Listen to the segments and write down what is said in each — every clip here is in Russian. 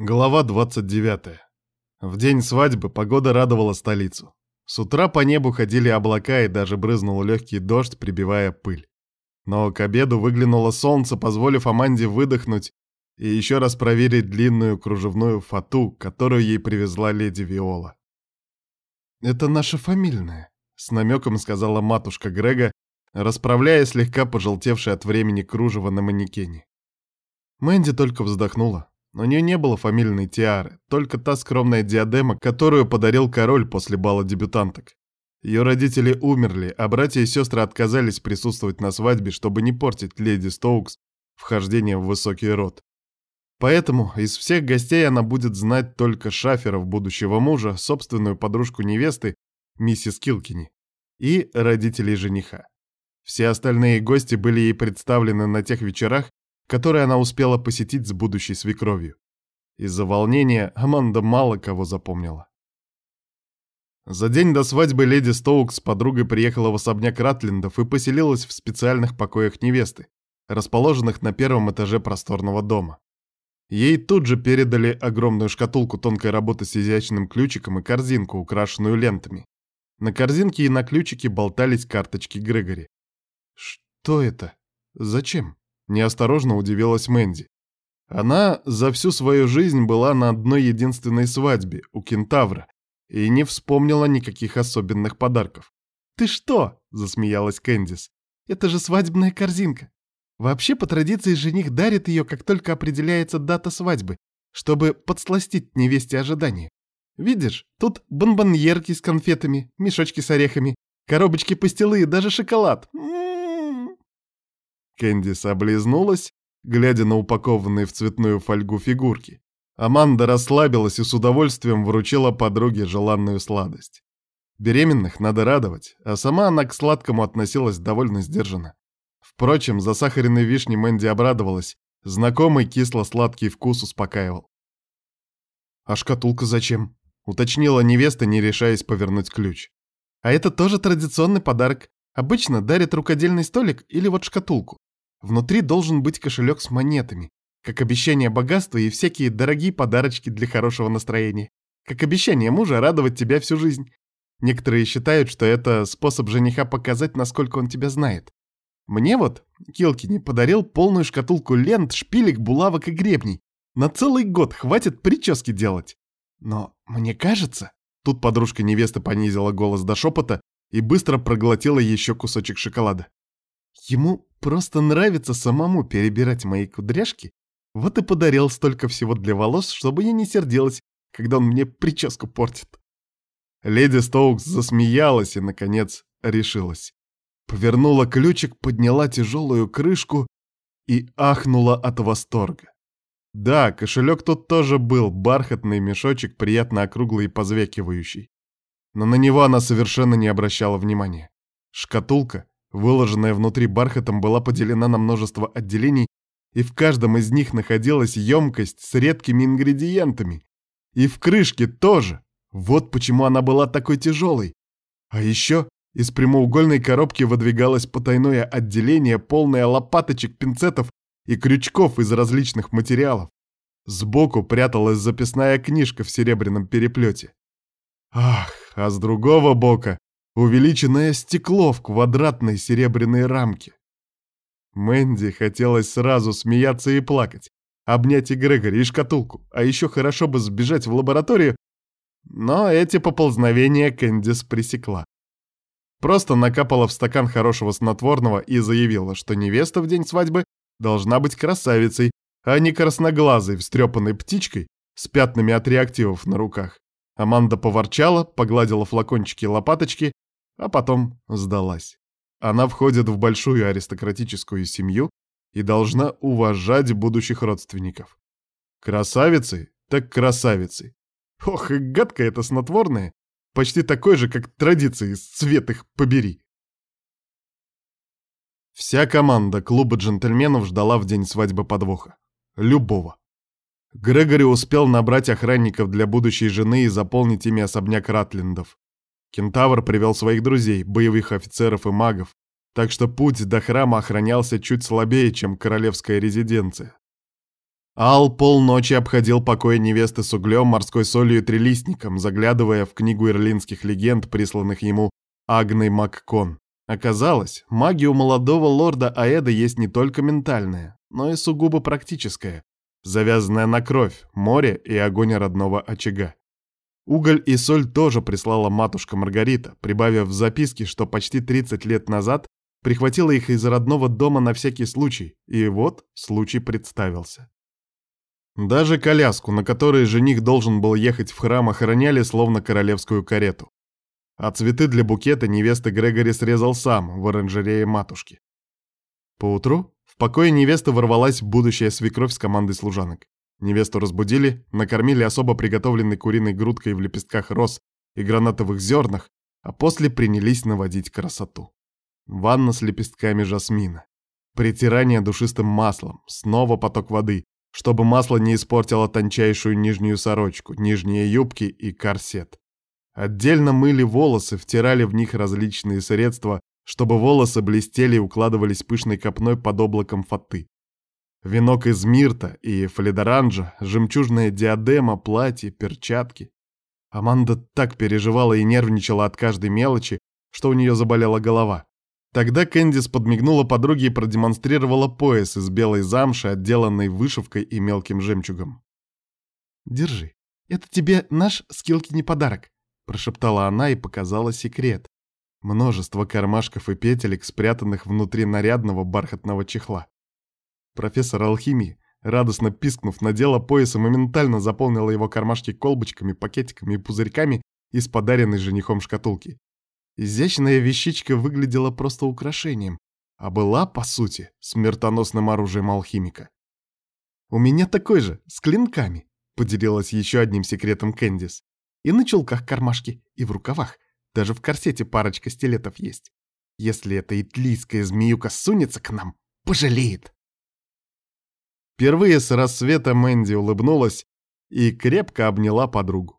Глава 29. В день свадьбы погода радовала столицу. С утра по небу ходили облака и даже брызнул легкий дождь, прибивая пыль. Но к обеду выглянуло солнце, позволив Аманде выдохнуть и еще раз проверить длинную кружевную фату, которую ей привезла леди Виола. «Это наша фамильная», — с намеком сказала матушка Грега, расправляя слегка пожелтевшее от времени кружево на манекене. Мэнди только вздохнула. У нее не было фамильной тиары, только та скромная диадема, которую подарил король после бала дебютанток. Ее родители умерли, а братья и сестры отказались присутствовать на свадьбе, чтобы не портить леди Стоукс вхождение в высокий род. Поэтому из всех гостей она будет знать только шаферов будущего мужа, собственную подружку невесты, миссис Килкини, и родителей жениха. Все остальные гости были ей представлены на тех вечерах, который она успела посетить с будущей свекровью. Из-за волнения Аманда мало кого запомнила. За день до свадьбы леди Стоук с подругой приехала в особняк Ратлиндов и поселилась в специальных покоях невесты, расположенных на первом этаже просторного дома. Ей тут же передали огромную шкатулку тонкой работы с изящным ключиком и корзинку, украшенную лентами. На корзинке и на ключике болтались карточки Грегори. «Что это? Зачем?» Неосторожно удивилась Мэнди. Она за всю свою жизнь была на одной единственной свадьбе у кентавра и не вспомнила никаких особенных подарков. «Ты что?» — засмеялась Кэндис. «Это же свадебная корзинка. Вообще, по традиции, жених дарит ее, как только определяется дата свадьбы, чтобы подсластить невесте ожидания. Видишь, тут бонбоньерки с конфетами, мешочки с орехами, коробочки пастилы и даже шоколад. М -м Кэндис облизнулась, глядя на упакованные в цветную фольгу фигурки. Аманда расслабилась и с удовольствием вручила подруге желанную сладость. Беременных надо радовать, а сама она к сладкому относилась довольно сдержанно. Впрочем, за засахаренной вишней Мэнди обрадовалась, знакомый кисло-сладкий вкус успокаивал. «А шкатулка зачем?» — уточнила невеста, не решаясь повернуть ключ. «А это тоже традиционный подарок. Обычно дарят рукодельный столик или вот шкатулку. Внутри должен быть кошелек с монетами, как обещание богатства и всякие дорогие подарочки для хорошего настроения, как обещание мужа радовать тебя всю жизнь. Некоторые считают, что это способ жениха показать, насколько он тебя знает. Мне вот Килкини подарил полную шкатулку лент, шпилек, булавок и гребней. На целый год хватит прически делать. Но мне кажется... Тут подружка невесты понизила голос до шепота и быстро проглотила еще кусочек шоколада. Ему просто нравится самому перебирать мои кудряшки, вот и подарил столько всего для волос, чтобы я не сердилась, когда он мне прическу портит. Леди Стоукс засмеялась и, наконец, решилась. Повернула ключик, подняла тяжелую крышку и ахнула от восторга. Да, кошелек тут тоже был, бархатный мешочек, приятно округлый и позвякивающий. Но на него она совершенно не обращала внимания. Шкатулка Выложенная внутри бархатом была поделена на множество отделений, и в каждом из них находилась емкость с редкими ингредиентами. И в крышке тоже. Вот почему она была такой тяжелой. А еще из прямоугольной коробки выдвигалось потайное отделение, полное лопаточек, пинцетов и крючков из различных материалов. Сбоку пряталась записная книжка в серебряном переплете. Ах, а с другого бока увеличенное стекло в квадратной серебряной рамке. Мэнди хотелось сразу смеяться и плакать, обнять и Грегори, и шкатулку, а еще хорошо бы сбежать в лабораторию, но эти поползновения Кэндис пресекла. Просто накапала в стакан хорошего снотворного и заявила, что невеста в день свадьбы должна быть красавицей, а не красноглазой, встрепанной птичкой с пятнами от реактивов на руках. Аманда поворчала, погладила флакончики и лопаточки а потом сдалась. Она входит в большую аристократическую семью и должна уважать будущих родственников. Красавицы, так красавицы. Ох, и гадко это снотворное. Почти такой же, как традиции, цвет их побери. Вся команда клуба джентльменов ждала в день свадьбы подвоха. Любого. Грегори успел набрать охранников для будущей жены и заполнить ими особняк Ратлиндов. Кентавр привел своих друзей, боевых офицеров и магов, так что путь до храма охранялся чуть слабее, чем королевская резиденция. Ал полночи обходил покой невесты с углем, морской солью и трилистником, заглядывая в книгу ирлинских легенд, присланных ему Агной Маккон. Оказалось, магия у молодого лорда Аэда есть не только ментальная, но и сугубо практическая, завязанная на кровь, море и огонь родного очага. Уголь и соль тоже прислала матушка Маргарита, прибавив в записке, что почти 30 лет назад прихватила их из родного дома на всякий случай, и вот случай представился. Даже коляску, на которой жених должен был ехать в храм, охраняли словно королевскую карету. А цветы для букета невесты Грегори срезал сам в оранжерее матушки. Поутру в покое невесты ворвалась будущая свекровь с командой служанок. Невесту разбудили, накормили особо приготовленной куриной грудкой в лепестках роз и гранатовых зернах, а после принялись наводить красоту. Ванна с лепестками жасмина. Притирание душистым маслом, снова поток воды, чтобы масло не испортило тончайшую нижнюю сорочку, нижние юбки и корсет. Отдельно мыли волосы, втирали в них различные средства, чтобы волосы блестели и укладывались пышной копной под облаком фаты. Венок из мирта и фледоранжа, жемчужная диадема, платье, перчатки. Аманда так переживала и нервничала от каждой мелочи, что у нее заболела голова. Тогда Кэндис подмигнула подруге и продемонстрировала пояс из белой замши, отделанной вышивкой и мелким жемчугом. «Держи, это тебе наш скилки не подарок», — прошептала она и показала секрет. Множество кармашков и петелек, спрятанных внутри нарядного бархатного чехла. Профессор алхимии, радостно пискнув, надела пояс и моментально заполнила его кармашки колбочками, пакетиками и пузырьками из подаренной женихом шкатулки. Изящная вещичка выглядела просто украшением, а была, по сути, смертоносным оружием алхимика. «У меня такой же, с клинками», — поделилась еще одним секретом Кэндис. «И на чулках кармашки, и в рукавах. Даже в корсете парочка стилетов есть. Если эта итлийская змеюка сунется к нам, пожалеет». Впервые с рассвета Мэнди улыбнулась и крепко обняла подругу.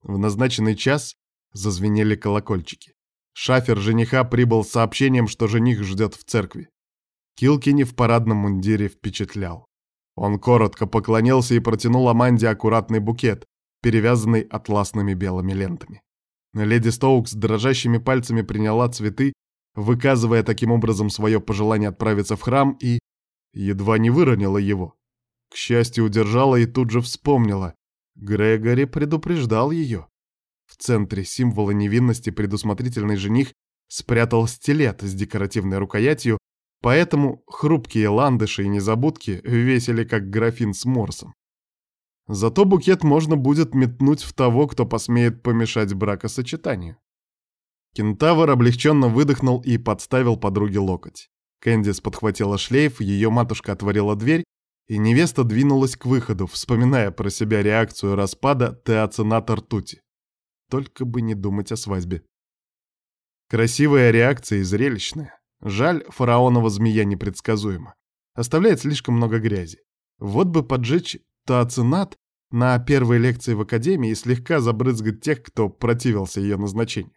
В назначенный час зазвенели колокольчики. Шафер жениха прибыл с сообщением, что жених ждет в церкви. Килкини в парадном мундире впечатлял. Он коротко поклонился и протянул Аманде аккуратный букет, перевязанный атласными белыми лентами. Леди Стоукс дрожащими пальцами приняла цветы, выказывая таким образом свое пожелание отправиться в храм и... едва не выронила его. К счастью, удержала и тут же вспомнила. Грегори предупреждал ее. В центре символа невинности предусмотрительный жених спрятал стилет с декоративной рукоятью, поэтому хрупкие ландыши и незабудки весили как графин с морсом. Зато букет можно будет метнуть в того, кто посмеет помешать бракосочетанию. Кентавр облегченно выдохнул и подставил подруге локоть. Кэндис подхватила шлейф, ее матушка отворила дверь, и невеста двинулась к выходу, вспоминая про себя реакцию распада теоцината ртути. Только бы не думать о свадьбе. Красивая реакция и зрелищная. Жаль, фараонова змея непредсказуема. Оставляет слишком много грязи. Вот бы поджечь таоцинат на первой лекции в академии и слегка забрызгать тех, кто противился ее назначению.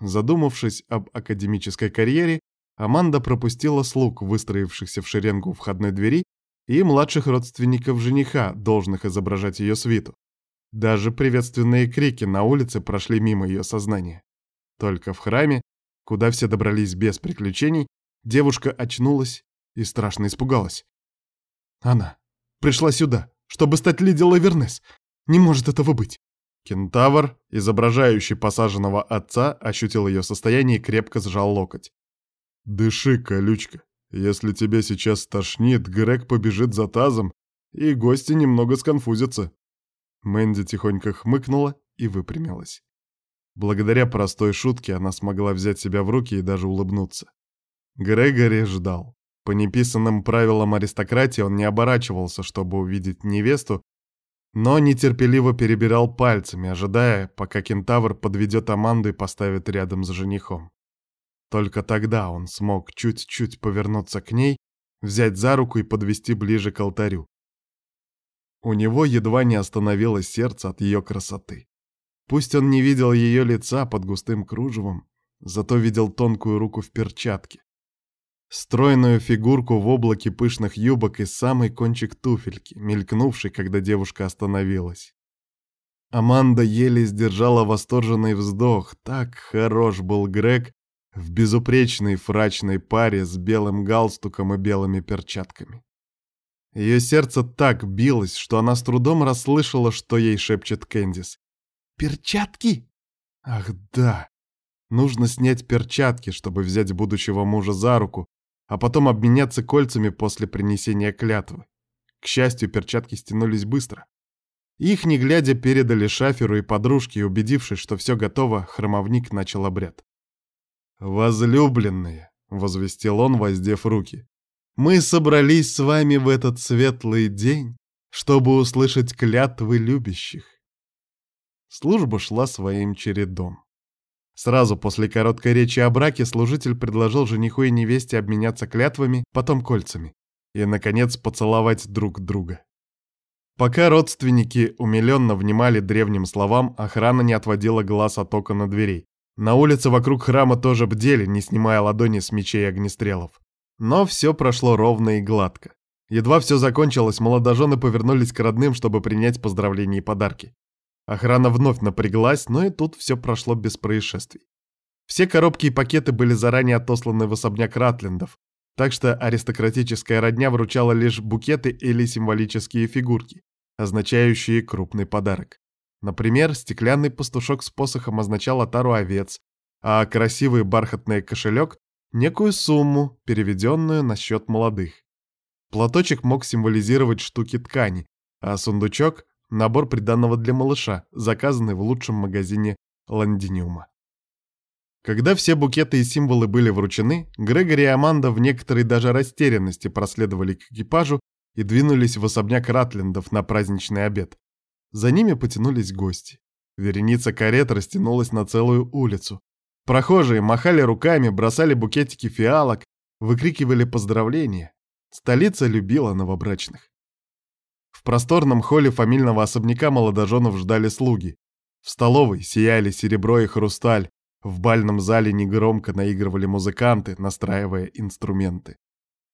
Задумавшись об академической карьере, Аманда пропустила слуг, выстроившихся в шеренгу входной двери, и младших родственников жениха, должных изображать ее свиту. Даже приветственные крики на улице прошли мимо ее сознания. Только в храме, куда все добрались без приключений, девушка очнулась и страшно испугалась. Она пришла сюда, чтобы стать леди Лавернес. Не может этого быть. Кентавр, изображающий посаженного отца, ощутил ее состояние и крепко сжал локоть. «Дыши, колючка. Если тебя сейчас тошнит, Грег побежит за тазом, и гости немного сконфузятся». Мэнди тихонько хмыкнула и выпрямилась. Благодаря простой шутке она смогла взять себя в руки и даже улыбнуться. Грегори ждал. По неписанным правилам аристократии он не оборачивался, чтобы увидеть невесту, но нетерпеливо перебирал пальцами, ожидая, пока кентавр подведет Аманду и поставит рядом с женихом. Только тогда он смог чуть-чуть повернуться к ней, взять за руку и подвести ближе к алтарю. У него едва не остановилось сердце от ее красоты. Пусть он не видел ее лица под густым кружевом, зато видел тонкую руку в перчатке. Стройную фигурку в облаке пышных юбок и самый кончик туфельки, мелькнувший, когда девушка остановилась. Аманда еле сдержала восторженный вздох. Так хорош был Грег в безупречной фрачной паре с белым галстуком и белыми перчатками. Ее сердце так билось, что она с трудом расслышала, что ей шепчет Кэндис. «Перчатки?» «Ах да! Нужно снять перчатки, чтобы взять будущего мужа за руку, а потом обменяться кольцами после принесения клятвы. К счастью, перчатки стянулись быстро. Их, не глядя, передали шаферу и подружке, и, убедившись, что все готово, хромовник начал обряд. «Возлюбленные!» — возвестил он, воздев руки. «Мы собрались с вами в этот светлый день, чтобы услышать клятвы любящих». Служба шла своим чередом. Сразу после короткой речи о браке служитель предложил жениху и невесте обменяться клятвами, потом кольцами, и, наконец, поцеловать друг друга. Пока родственники умиленно внимали древним словам, охрана не отводила глаз от окон и дверей. На улице вокруг храма тоже бдели, не снимая ладони с мечей огнестрелов. Но все прошло ровно и гладко. Едва все закончилось, молодожены повернулись к родным, чтобы принять поздравления и подарки. Охрана вновь напряглась, но и тут все прошло без происшествий. Все коробки и пакеты были заранее отосланы в особняк Ратлендов, так что аристократическая родня вручала лишь букеты или символические фигурки означающие крупный подарок. Например, стеклянный пастушок с посохом означал отару овец, а красивый бархатный кошелек — некую сумму, переведенную на счет молодых. Платочек мог символизировать штуки ткани, а сундучок — набор приданного для малыша, заказанный в лучшем магазине Ландиниума. Когда все букеты и символы были вручены, Грегори и Аманда в некоторой даже растерянности проследовали к экипажу и двинулись в особняк Ратлендов на праздничный обед. За ними потянулись гости. Вереница карет растянулась на целую улицу. Прохожие махали руками, бросали букетики фиалок, выкрикивали поздравления. Столица любила новобрачных. В просторном холле фамильного особняка молодоженов ждали слуги. В столовой сияли серебро и хрусталь, в бальном зале негромко наигрывали музыканты, настраивая инструменты.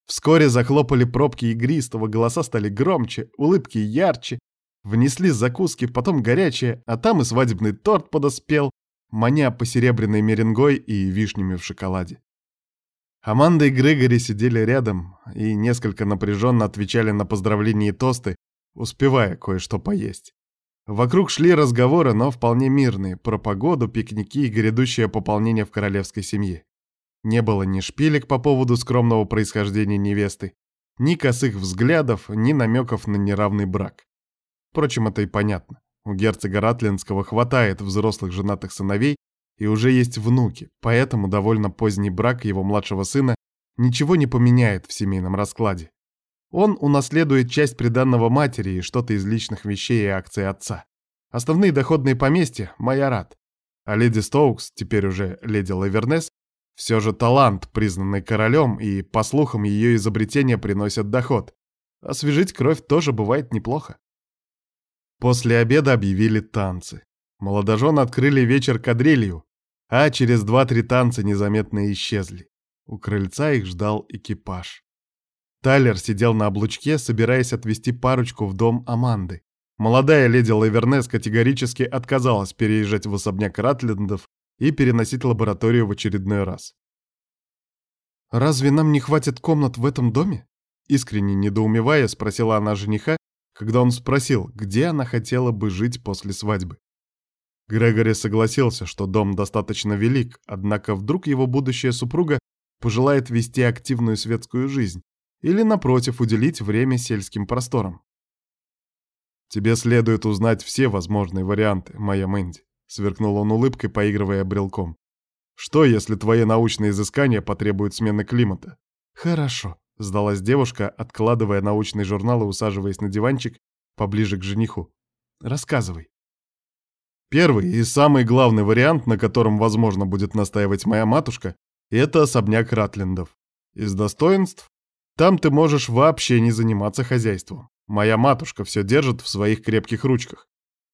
Вскоре захлопали пробки игристого, голоса стали громче, улыбки ярче. Внесли закуски, потом горячее, а там и свадебный торт подоспел, маня посеребряной меренгой и вишнями в шоколаде. Аманда и Грегори сидели рядом и несколько напряженно отвечали на поздравления и тосты, успевая кое-что поесть. Вокруг шли разговоры, но вполне мирные, про погоду, пикники и грядущее пополнение в королевской семье. Не было ни шпилек по поводу скромного происхождения невесты, ни косых взглядов, ни намеков на неравный брак. Впрочем, это и понятно. У герцога Ратлинского хватает взрослых женатых сыновей, и уже есть внуки, поэтому довольно поздний брак его младшего сына ничего не поменяет в семейном раскладе. Он унаследует часть приданного матери и что-то из личных вещей и акций отца. Основные доходные поместья – Майорат. А леди Стоукс, теперь уже леди Лавернес, все же талант, признанный королем, и, по слухам, ее изобретения приносят доход. Освежить кровь тоже бывает неплохо. После обеда объявили танцы. Молодожены открыли вечер кадрилью, а через два-три танца незаметно исчезли. У крыльца их ждал экипаж. Тайлер сидел на облучке, собираясь отвезти парочку в дом Аманды. Молодая леди Лавернес категорически отказалась переезжать в особняк Ратлендов и переносить лабораторию в очередной раз. «Разве нам не хватит комнат в этом доме?» Искренне недоумевая, спросила она жениха, когда он спросил, где она хотела бы жить после свадьбы. Грегори согласился, что дом достаточно велик, однако вдруг его будущая супруга пожелает вести активную светскую жизнь или, напротив, уделить время сельским просторам. «Тебе следует узнать все возможные варианты, моя Мэнди», — сверкнул он улыбкой, поигрывая брелком. «Что, если твои научные изыскания потребуют смены климата?» «Хорошо», — сдалась девушка, откладывая научный журнал и усаживаясь на диванчик поближе к жениху. «Рассказывай». Первый и самый главный вариант, на котором, возможно, будет настаивать моя матушка, это особняк Ратлендов. Из достоинств там ты можешь вообще не заниматься хозяйством. Моя матушка все держит в своих крепких ручках.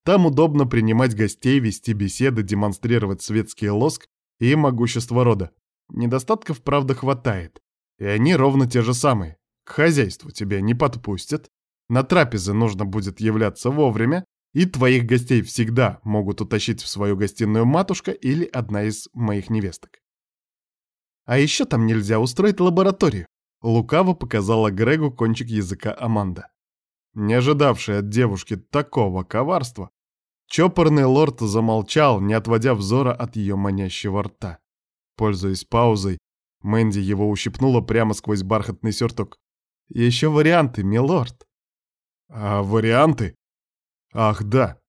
Там удобно принимать гостей, вести беседы, демонстрировать светский лоск и могущество рода. Недостатков, правда, хватает. И они ровно те же самые. К хозяйству тебя не подпустят, на трапезы нужно будет являться вовремя, и твоих гостей всегда могут утащить в свою гостиную матушка или одна из моих невесток. А еще там нельзя устроить лабораторию. Лукаво показала Грегу кончик языка Аманда. Не ожидавшая от девушки такого коварства, чопорный лорд замолчал, не отводя взора от ее манящего рта. Пользуясь паузой, Мэнди его ущипнула прямо сквозь бархатный сюртук. «Еще варианты, милорд!» «А варианты?» «Ах, да.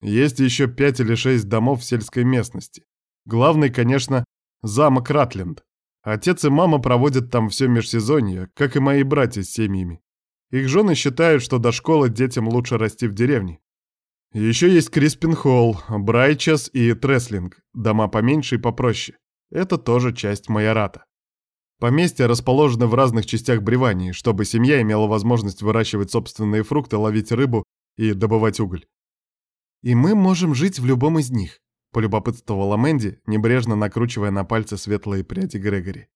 Есть еще пять или шесть домов в сельской местности. Главный, конечно, замок Ратленд. Отец и мама проводят там все межсезонье, как и мои братья с семьями. Их жены считают, что до школы детям лучше расти в деревне. Еще есть Криспин-Холл, Брайчас и Треслинг, дома поменьше и попроще. Это тоже часть майората. Поместья расположены в разных частях Бревании, чтобы семья имела возможность выращивать собственные фрукты, ловить рыбу и добывать уголь. И мы можем жить в любом из них. Полюбопытствовала Мэнди, небрежно накручивая на пальцы светлые пряди Грегори.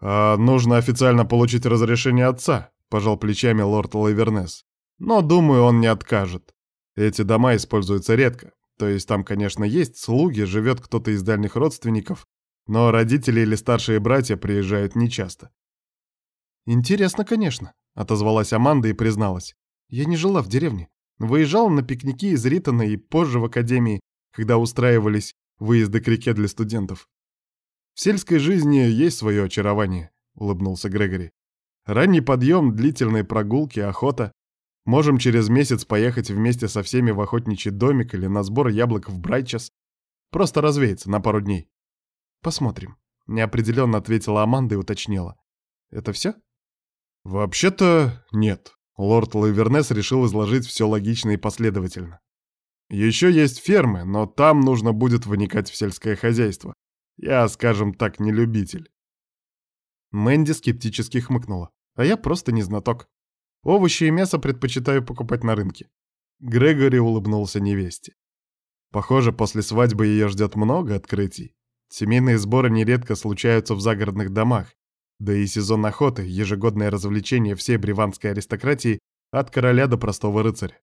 «А нужно официально получить разрешение отца», — пожал плечами лорд Лавернес. «Но, думаю, он не откажет. Эти дома используются редко. То есть там, конечно, есть слуги, живет кто-то из дальних родственников, но родители или старшие братья приезжают нечасто». «Интересно, конечно», — отозвалась Аманда и призналась. «Я не жила в деревне. Выезжала на пикники из Ритона и позже в академии, когда устраивались выезды к реке для студентов. В сельской жизни есть свое очарование, улыбнулся Грегори. Ранний подъем, длительные прогулки, охота. Можем через месяц поехать вместе со всеми в охотничий домик или на сбор яблок в Брайчас. Просто развеяться на пару дней. Посмотрим. Неопределенно ответила Аманда и уточнила. Это все? Вообще-то нет. Лорд Лавернес решил изложить все логично и последовательно. Еще есть фермы, но там нужно будет вникать в сельское хозяйство. Я, скажем так, не любитель. Мэнди скептически хмыкнула. А я просто не знаток. Овощи и мясо предпочитаю покупать на рынке. Грегори улыбнулся невесте. Похоже, после свадьбы ее ждет много открытий. Семейные сборы нередко случаются в загородных домах, да и сезон охоты — ежегодное развлечение всей бреванской аристократии от короля до простого рыцаря.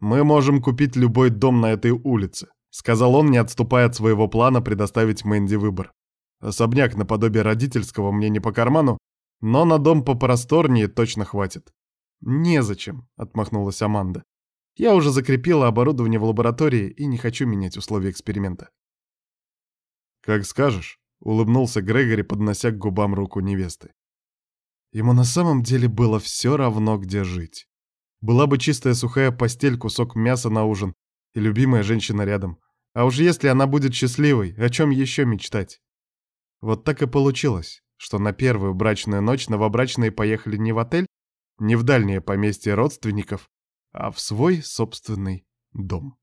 «Мы можем купить любой дом на этой улице», — сказал он, не отступая от своего плана предоставить Мэнди выбор. «Особняк наподобие родительского мне не по карману, но на дом попросторнее точно хватит». «Незачем», — отмахнулась Аманда. «Я уже закрепила оборудование в лаборатории и не хочу менять условия эксперимента». «Как скажешь», — улыбнулся Грегори, поднося к губам руку невесты. Ему на самом деле было все равно, где жить. Была бы чистая сухая постель, кусок мяса на ужин и любимая женщина рядом. А уж если она будет счастливой, о чем еще мечтать? Вот так и получилось, что на первую брачную ночь новобрачные поехали не в отель, не в дальнее поместье родственников, а в свой собственный дом.